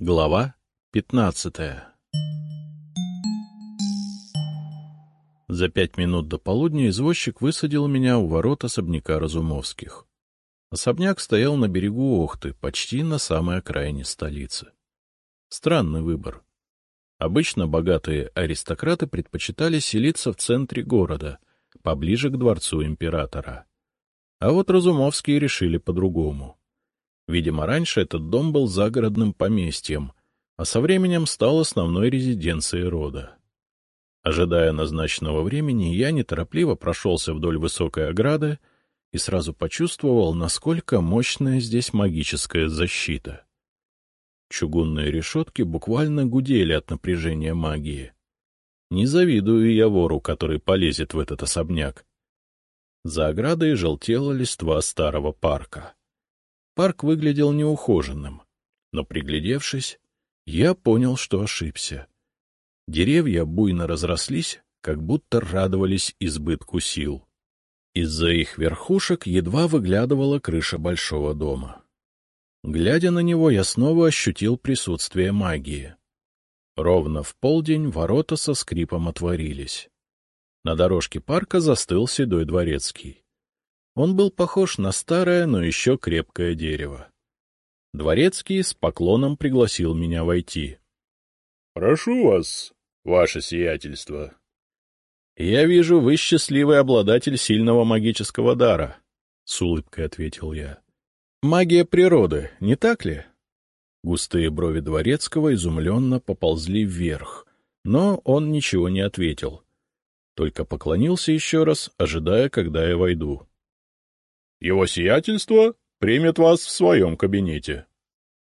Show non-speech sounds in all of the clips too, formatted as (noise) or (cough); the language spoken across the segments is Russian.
Глава пятнадцатая За пять минут до полудня извозчик высадил меня у ворот особняка Разумовских. Особняк стоял на берегу Охты, почти на самой окраине столицы. Странный выбор. Обычно богатые аристократы предпочитали селиться в центре города, поближе к дворцу императора. А вот Разумовские решили по-другому. Видимо, раньше этот дом был загородным поместьем, а со временем стал основной резиденцией рода. Ожидая назначенного времени, я неторопливо прошелся вдоль высокой ограды и сразу почувствовал, насколько мощная здесь магическая защита. Чугунные решетки буквально гудели от напряжения магии. Не завидую я вору, который полезет в этот особняк. За оградой желтела листва старого парка. Парк выглядел неухоженным, но, приглядевшись, я понял, что ошибся. Деревья буйно разрослись, как будто радовались избытку сил. Из-за их верхушек едва выглядывала крыша большого дома. Глядя на него, я снова ощутил присутствие магии. Ровно в полдень ворота со скрипом отворились. На дорожке парка застыл седой дворецкий. Он был похож на старое, но еще крепкое дерево. Дворецкий с поклоном пригласил меня войти. — Прошу вас, ваше сиятельство. — Я вижу, вы счастливый обладатель сильного магического дара, — с улыбкой ответил я. — Магия природы, не так ли? Густые брови Дворецкого изумленно поползли вверх, но он ничего не ответил. Только поклонился еще раз, ожидая, когда я войду. Его сиятельство примет вас в своем кабинете.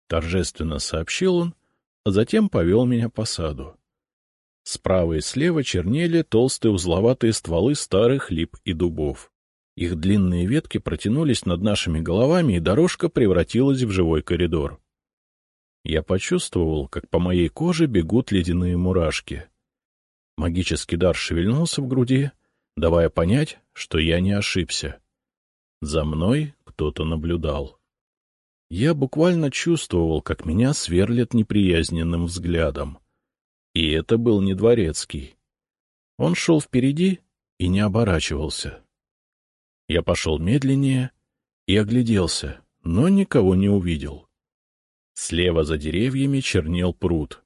Торжественно сообщил он, а затем повел меня по саду. Справа и слева чернели толстые узловатые стволы старых лип и дубов. Их длинные ветки протянулись над нашими головами, и дорожка превратилась в живой коридор. Я почувствовал, как по моей коже бегут ледяные мурашки. Магический дар шевельнулся в груди, давая понять, что я не ошибся. За мной кто-то наблюдал. Я буквально чувствовал, как меня сверлят неприязненным взглядом. И это был не дворецкий. Он шел впереди и не оборачивался. Я пошел медленнее и огляделся, но никого не увидел. Слева за деревьями чернел пруд.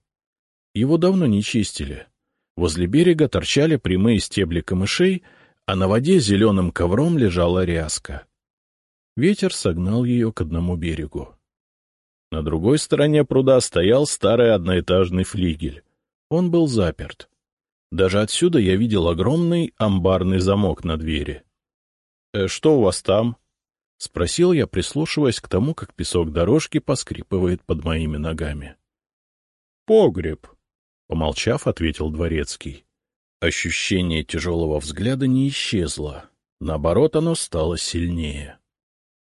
Его давно не чистили. Возле берега торчали прямые стебли камышей, а на воде зеленым ковром лежала ряска. Ветер согнал ее к одному берегу. На другой стороне пруда стоял старый одноэтажный флигель. Он был заперт. Даже отсюда я видел огромный амбарный замок на двери. «Э, — Что у вас там? — спросил я, прислушиваясь к тому, как песок дорожки поскрипывает под моими ногами. — Погреб, — помолчав, ответил дворецкий. Ощущение тяжелого взгляда не исчезло. Наоборот, оно стало сильнее.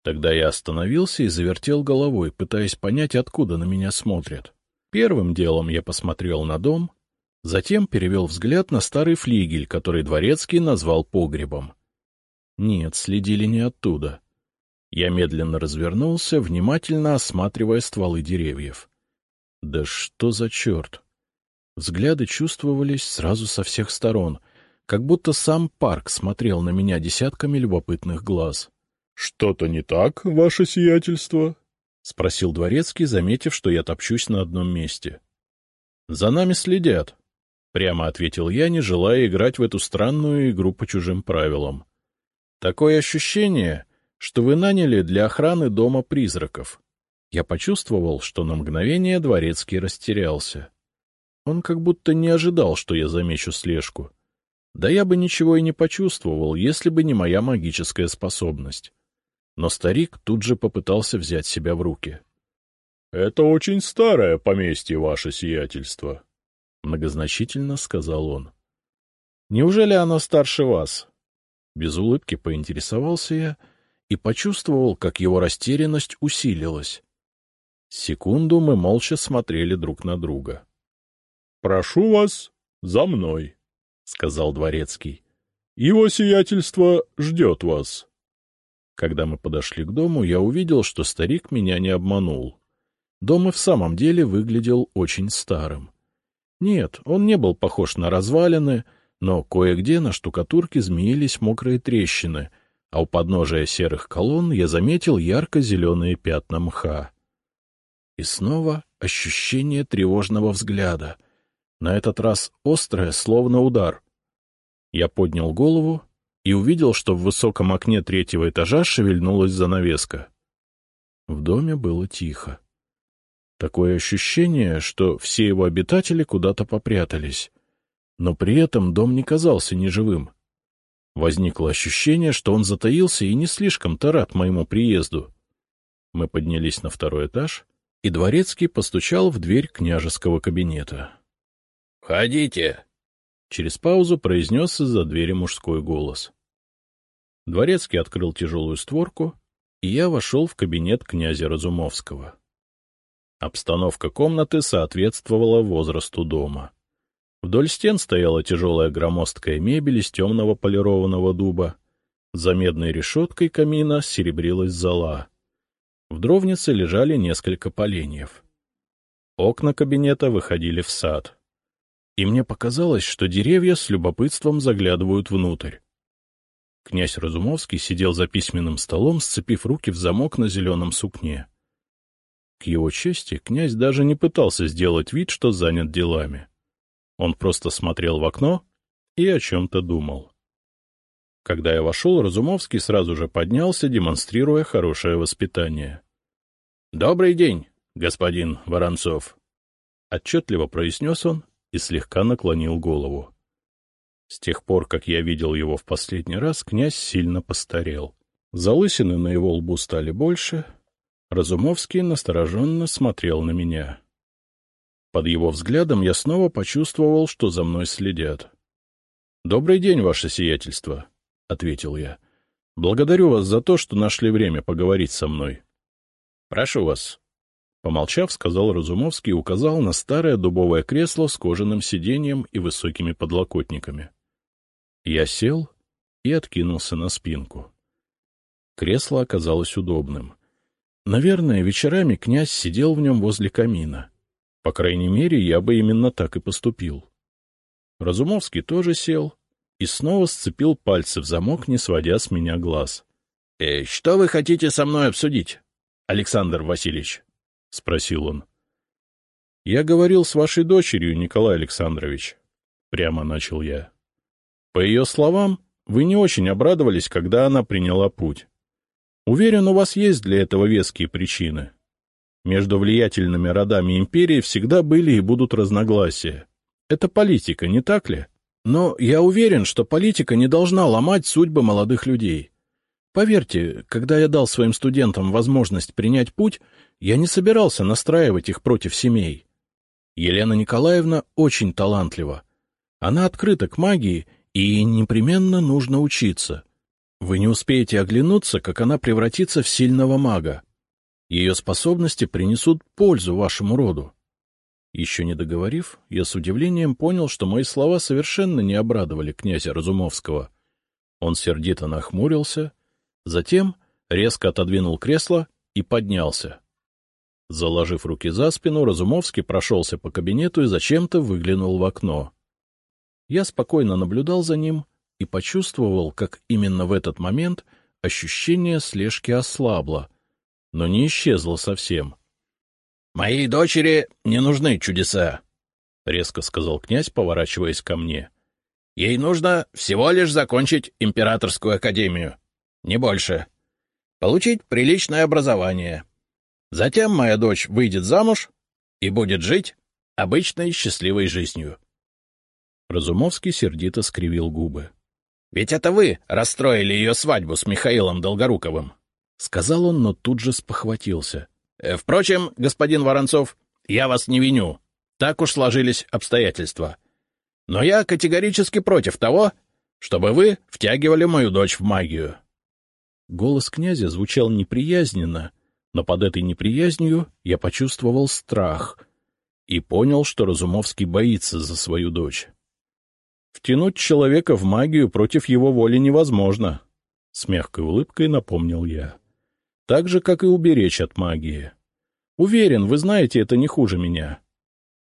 Тогда я остановился и завертел головой, пытаясь понять, откуда на меня смотрят. Первым делом я посмотрел на дом, затем перевел взгляд на старый флигель, который дворецкий назвал погребом. Нет, следили не оттуда. Я медленно развернулся, внимательно осматривая стволы деревьев. Да что за черт! Взгляды чувствовались сразу со всех сторон, как будто сам парк смотрел на меня десятками любопытных глаз. — Что-то не так, ваше сиятельство? — спросил дворецкий, заметив, что я топчусь на одном месте. — За нами следят, — прямо ответил я, не желая играть в эту странную игру по чужим правилам. — Такое ощущение, что вы наняли для охраны дома призраков. Я почувствовал, что на мгновение дворецкий растерялся. Он как будто не ожидал, что я замечу слежку. Да я бы ничего и не почувствовал, если бы не моя магическая способность. Но старик тут же попытался взять себя в руки. — Это очень старое поместье, ваше сиятельство, — многозначительно сказал он. — Неужели оно старше вас? Без улыбки поинтересовался я и почувствовал, как его растерянность усилилась. Секунду мы молча смотрели друг на друга. —— Прошу вас за мной, — сказал дворецкий. — Его сиятельство ждет вас. Когда мы подошли к дому, я увидел, что старик меня не обманул. Дом и в самом деле выглядел очень старым. Нет, он не был похож на развалины, но кое-где на штукатурке змеились мокрые трещины, а у подножия серых колонн я заметил ярко-зеленые пятна мха. И снова ощущение тревожного взгляда. На этот раз острое, словно удар. Я поднял голову и увидел, что в высоком окне третьего этажа шевельнулась занавеска. В доме было тихо. Такое ощущение, что все его обитатели куда-то попрятались. Но при этом дом не казался неживым. Возникло ощущение, что он затаился и не слишком-то рад моему приезду. Мы поднялись на второй этаж, и дворецкий постучал в дверь княжеского кабинета. — Входите! — через паузу произнес из-за двери мужской голос. Дворецкий открыл тяжелую створку, и я вошел в кабинет князя Разумовского. Обстановка комнаты соответствовала возрасту дома. Вдоль стен стояла тяжелая громоздкая мебель из темного полированного дуба. За медной решеткой камина серебрилась зола. В дровнице лежали несколько поленьев. Окна кабинета выходили в сад. И мне показалось, что деревья с любопытством заглядывают внутрь. Князь Разумовский сидел за письменным столом, сцепив руки в замок на зеленом сукне. К его чести, князь даже не пытался сделать вид, что занят делами. Он просто смотрел в окно и о чем-то думал. Когда я вошел, Разумовский сразу же поднялся, демонстрируя хорошее воспитание. — Добрый день, господин Воронцов! — отчетливо произнес он и слегка наклонил голову. С тех пор, как я видел его в последний раз, князь сильно постарел. Залысины на его лбу стали больше. Разумовский настороженно смотрел на меня. Под его взглядом я снова почувствовал, что за мной следят. — Добрый день, ваше сиятельство, — ответил я. — Благодарю вас за то, что нашли время поговорить со мной. — Прошу вас. Помолчав, сказал Разумовский и указал на старое дубовое кресло с кожаным сиденьем и высокими подлокотниками. Я сел и откинулся на спинку. Кресло оказалось удобным. Наверное, вечерами князь сидел в нем возле камина. По крайней мере, я бы именно так и поступил. Разумовский тоже сел и снова сцепил пальцы в замок, не сводя с меня глаз. «Э, — Что вы хотите со мной обсудить, Александр Васильевич? — спросил он. — Я говорил с вашей дочерью, Николай Александрович, — прямо начал я. По ее словам, вы не очень обрадовались, когда она приняла путь. Уверен, у вас есть для этого веские причины. Между влиятельными родами империи всегда были и будут разногласия. Это политика, не так ли? Но я уверен, что политика не должна ломать судьбы молодых людей. Поверьте, когда я дал своим студентам возможность принять путь, я не собирался настраивать их против семей. Елена Николаевна очень талантлива. Она открыта к магии и непременно нужно учиться. Вы не успеете оглянуться, как она превратится в сильного мага. Ее способности принесут пользу вашему роду. Еще не договорив, я с удивлением понял, что мои слова совершенно не обрадовали князя Разумовского. Он сердито нахмурился, затем резко отодвинул кресло и поднялся. Заложив руки за спину, Разумовский прошелся по кабинету и зачем-то выглянул в окно. Я спокойно наблюдал за ним и почувствовал, как именно в этот момент ощущение слежки ослабло, но не исчезло совсем. — Моей дочери не нужны чудеса, — резко сказал князь, поворачиваясь ко мне. — Ей нужно всего лишь закончить императорскую академию, не больше. Получить приличное образование. Затем моя дочь выйдет замуж и будет жить обычной счастливой жизнью. Разумовский сердито скривил губы. — Ведь это вы расстроили ее свадьбу с Михаилом Долгоруковым, — сказал он, но тут же спохватился. «Э, — Впрочем, господин Воронцов, я вас не виню. Так уж сложились обстоятельства. Но я категорически против того, чтобы вы втягивали мою дочь в магию. Голос князя звучал неприязненно, но под этой неприязнью я почувствовал страх и понял, что Разумовский боится за свою дочь. Втянуть человека в магию против его воли невозможно, — с мягкой улыбкой напомнил я. Так же, как и уберечь от магии. Уверен, вы знаете это не хуже меня.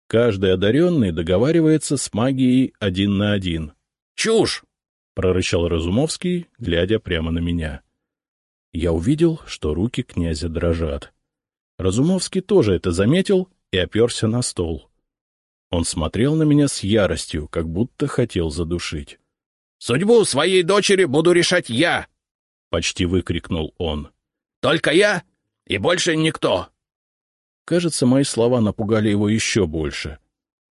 Каждый одаренный договаривается с магией один на один. — Чушь! — прорычал Разумовский, глядя прямо на меня. Я увидел, что руки князя дрожат. Разумовский тоже это заметил и оперся на стол. Он смотрел на меня с яростью, как будто хотел задушить. — Судьбу своей дочери буду решать я! — почти выкрикнул он. — Только я и больше никто! Кажется, мои слова напугали его еще больше.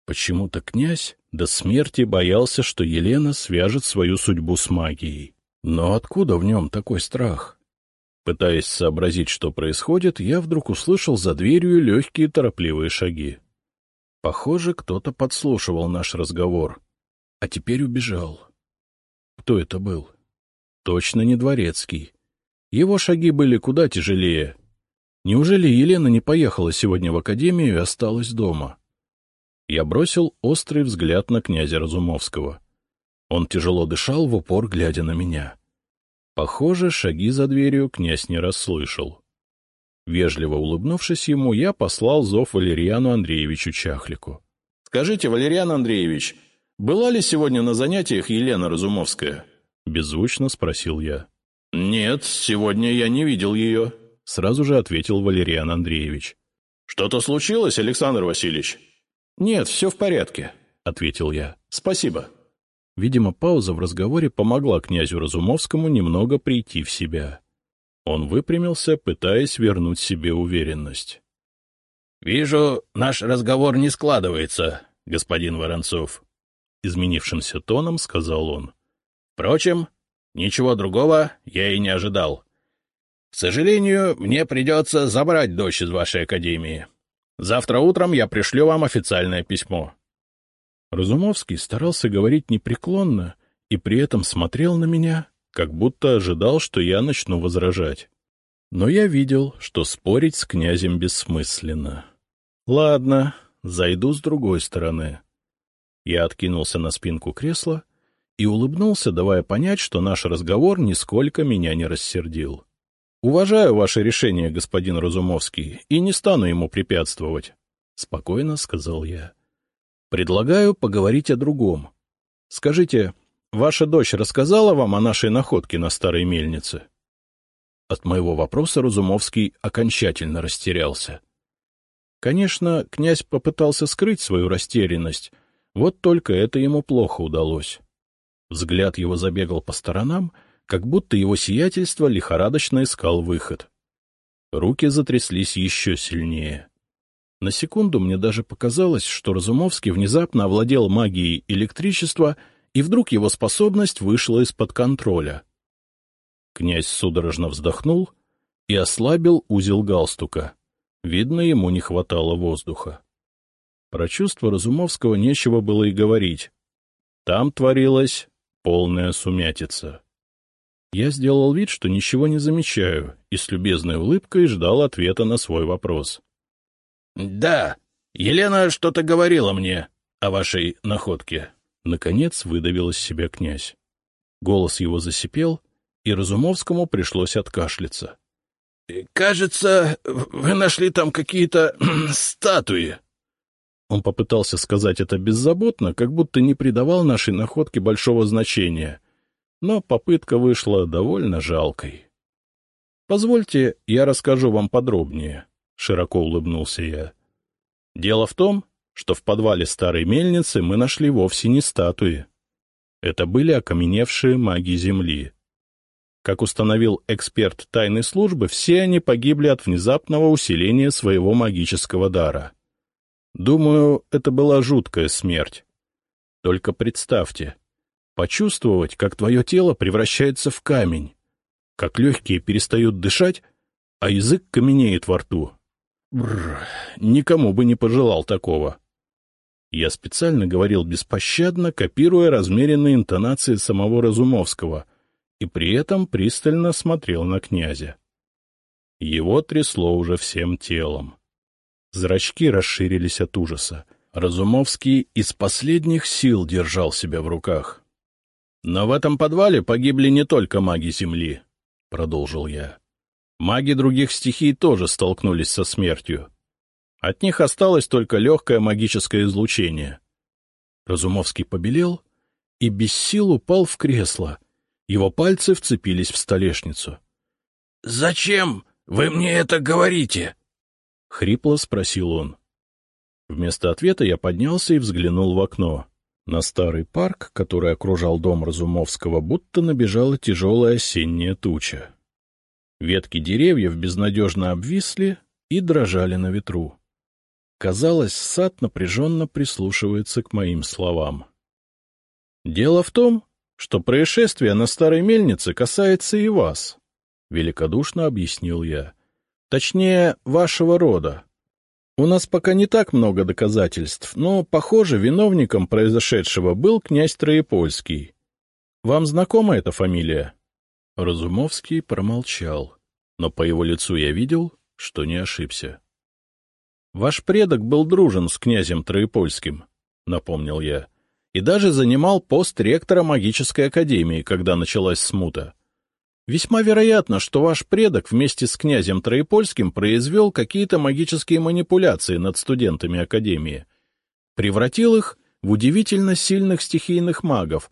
Почему-то князь до смерти боялся, что Елена свяжет свою судьбу с магией. Но откуда в нем такой страх? Пытаясь сообразить, что происходит, я вдруг услышал за дверью легкие торопливые шаги. Похоже, кто-то подслушивал наш разговор, а теперь убежал. Кто это был? Точно не дворецкий. Его шаги были куда тяжелее. Неужели Елена не поехала сегодня в академию и осталась дома? Я бросил острый взгляд на князя Разумовского. Он тяжело дышал в упор, глядя на меня. Похоже, шаги за дверью князь не расслышал. Вежливо улыбнувшись ему, я послал зов Валерьяну Андреевичу Чахлику. — Скажите, Валерьян Андреевич, была ли сегодня на занятиях Елена Разумовская? — беззвучно спросил я. — Нет, сегодня я не видел ее, — сразу же ответил Валерьян Андреевич. — Что-то случилось, Александр Васильевич? — Нет, все в порядке, — ответил я. — Спасибо. — Видимо, пауза в разговоре помогла князю Разумовскому немного прийти в себя. Он выпрямился, пытаясь вернуть себе уверенность. — Вижу, наш разговор не складывается, господин Воронцов, — изменившимся тоном сказал он. — Впрочем, ничего другого я и не ожидал. К сожалению, мне придется забрать дочь из вашей академии. Завтра утром я пришлю вам официальное письмо. Разумовский старался говорить непреклонно и при этом смотрел на меня, как будто ожидал, что я начну возражать. Но я видел, что спорить с князем бессмысленно. Ладно, зайду с другой стороны. Я откинулся на спинку кресла и улыбнулся, давая понять, что наш разговор нисколько меня не рассердил. — Уважаю ваше решение, господин Разумовский, и не стану ему препятствовать, — спокойно сказал я. Предлагаю поговорить о другом. Скажите, ваша дочь рассказала вам о нашей находке на старой мельнице? От моего вопроса Разумовский окончательно растерялся. Конечно, князь попытался скрыть свою растерянность, вот только это ему плохо удалось. Взгляд его забегал по сторонам, как будто его сиятельство лихорадочно искал выход. Руки затряслись еще сильнее. На секунду мне даже показалось, что Разумовский внезапно овладел магией электричества, и вдруг его способность вышла из-под контроля. Князь судорожно вздохнул и ослабил узел галстука. Видно, ему не хватало воздуха. Про чувство Разумовского нечего было и говорить. Там творилась полная сумятица. Я сделал вид, что ничего не замечаю, и с любезной улыбкой ждал ответа на свой вопрос. Да, Елена что-то говорила мне о вашей находке. Наконец выдавил из себя князь. Голос его засипел, и Разумовскому пришлось откашляться. — Кажется, вы нашли там какие-то (clears throat) статуи. Он попытался сказать это беззаботно, как будто не придавал нашей находке большого значения, но попытка вышла довольно жалкой. — Позвольте, я расскажу вам подробнее, — широко улыбнулся я. Дело в том, что в подвале старой мельницы мы нашли вовсе не статуи. Это были окаменевшие маги Земли. Как установил эксперт тайной службы, все они погибли от внезапного усиления своего магического дара. Думаю, это была жуткая смерть. Только представьте, почувствовать, как твое тело превращается в камень, как легкие перестают дышать, а язык каменеет во рту. Бррр, никому бы не пожелал такого. Я специально говорил беспощадно, копируя размеренные интонации самого Разумовского, и при этом пристально смотрел на князя. Его трясло уже всем телом. Зрачки расширились от ужаса. Разумовский из последних сил держал себя в руках. — Но в этом подвале погибли не только маги Земли, — продолжил я. Маги других стихий тоже столкнулись со смертью. От них осталось только легкое магическое излучение. Разумовский побелел и без сил упал в кресло. Его пальцы вцепились в столешницу. — Зачем вы мне это говорите? — хрипло спросил он. Вместо ответа я поднялся и взглянул в окно. На старый парк, который окружал дом Разумовского, будто набежала тяжелая осенняя туча. Ветки деревьев безнадежно обвисли и дрожали на ветру. Казалось, сад напряженно прислушивается к моим словам. Дело в том, что происшествие на старой мельнице касается и вас, — великодушно объяснил я. Точнее, вашего рода. У нас пока не так много доказательств, но, похоже, виновником произошедшего был князь Троепольский. Вам знакома эта фамилия? Разумовский промолчал, но по его лицу я видел, что не ошибся. — Ваш предок был дружен с князем Троепольским, — напомнил я, — и даже занимал пост ректора магической академии, когда началась смута. Весьма вероятно, что ваш предок вместе с князем Троепольским произвел какие-то магические манипуляции над студентами Академии, превратил их в удивительно сильных стихийных магов,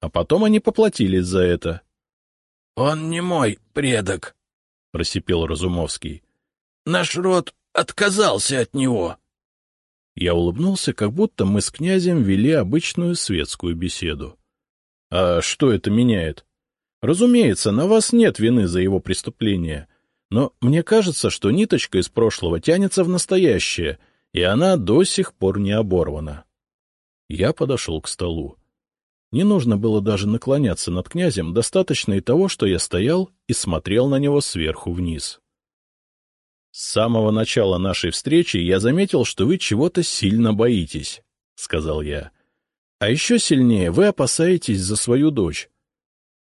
а потом они поплатились за это. — Он не мой предок, — просипел Разумовский. — Наш род отказался от него. Я улыбнулся, как будто мы с князем вели обычную светскую беседу. — А что это меняет? Разумеется, на вас нет вины за его преступление, но мне кажется, что ниточка из прошлого тянется в настоящее, и она до сих пор не оборвана. Я подошел к столу. Не нужно было даже наклоняться над князем, достаточно и того, что я стоял и смотрел на него сверху вниз. С самого начала нашей встречи я заметил, что вы чего-то сильно боитесь, — сказал я. А еще сильнее вы опасаетесь за свою дочь.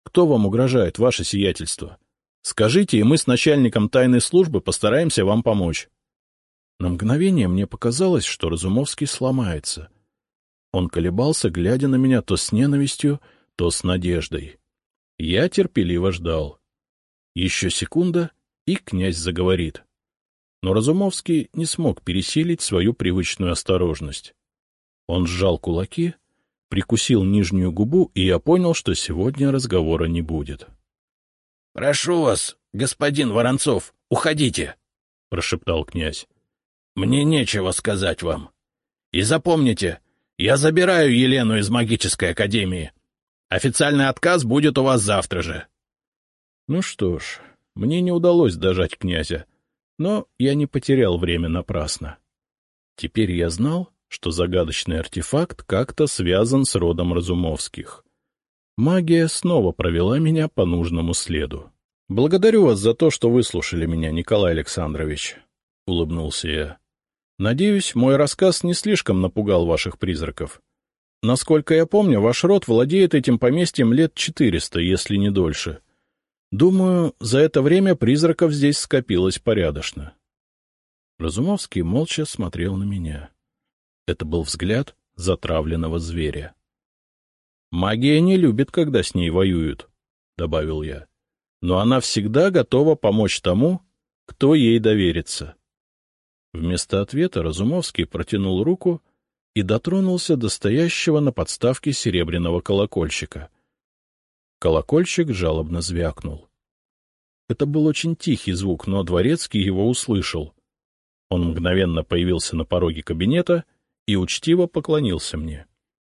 Кто вам угрожает, ваше сиятельство? Скажите, и мы с начальником тайной службы постараемся вам помочь. На мгновение мне показалось, что Разумовский сломается. Он колебался, глядя на меня то с ненавистью, то с надеждой. Я терпеливо ждал. Еще секунда, и князь заговорит. Но Разумовский не смог пересилить свою привычную осторожность. Он сжал кулаки, прикусил нижнюю губу, и я понял, что сегодня разговора не будет. — Прошу вас, господин Воронцов, уходите, — прошептал князь. — Мне нечего сказать вам. И запомните, я забираю Елену из магической академии. Официальный отказ будет у вас завтра же. Ну что ж, мне не удалось дожать князя, но я не потерял время напрасно. Теперь я знал, что загадочный артефакт как-то связан с родом Разумовских. Магия снова провела меня по нужному следу. — Благодарю вас за то, что выслушали меня, Николай Александрович, — улыбнулся я. — Надеюсь, мой рассказ не слишком напугал ваших призраков. Насколько я помню, ваш род владеет этим поместьем лет четыреста, если не дольше. Думаю, за это время призраков здесь скопилось порядочно. Разумовский молча смотрел на меня. Это был взгляд затравленного зверя. «Магия не любит, когда с ней воюют», — добавил я. «Но она всегда готова помочь тому, кто ей доверится». Вместо ответа Разумовский протянул руку и дотронулся до стоящего на подставке серебряного колокольчика. Колокольчик жалобно звякнул. Это был очень тихий звук, но Дворецкий его услышал. Он мгновенно появился на пороге кабинета — и учтиво поклонился мне.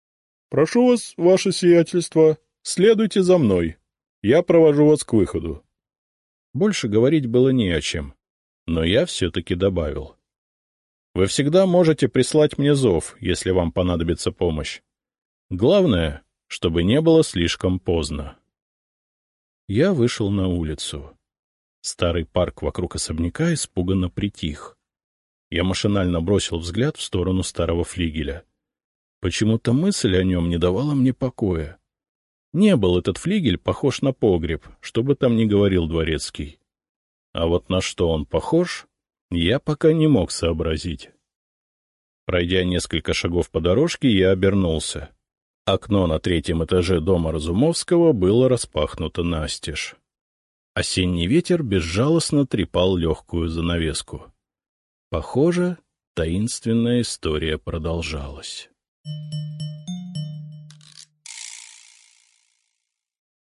— Прошу вас, ваше сиятельство, следуйте за мной. Я провожу вас к выходу. Больше говорить было не о чем, но я все-таки добавил. Вы всегда можете прислать мне зов, если вам понадобится помощь. Главное, чтобы не было слишком поздно. Я вышел на улицу. Старый парк вокруг особняка испуганно притих. Я машинально бросил взгляд в сторону старого флигеля. Почему-то мысль о нем не давала мне покоя. Не был этот флигель похож на погреб, что бы там ни говорил дворецкий. А вот на что он похож, я пока не мог сообразить. Пройдя несколько шагов по дорожке, я обернулся. Окно на третьем этаже дома Разумовского было распахнуто настежь. Осенний ветер безжалостно трепал легкую занавеску. Похоже, Таинственная история продолжалась.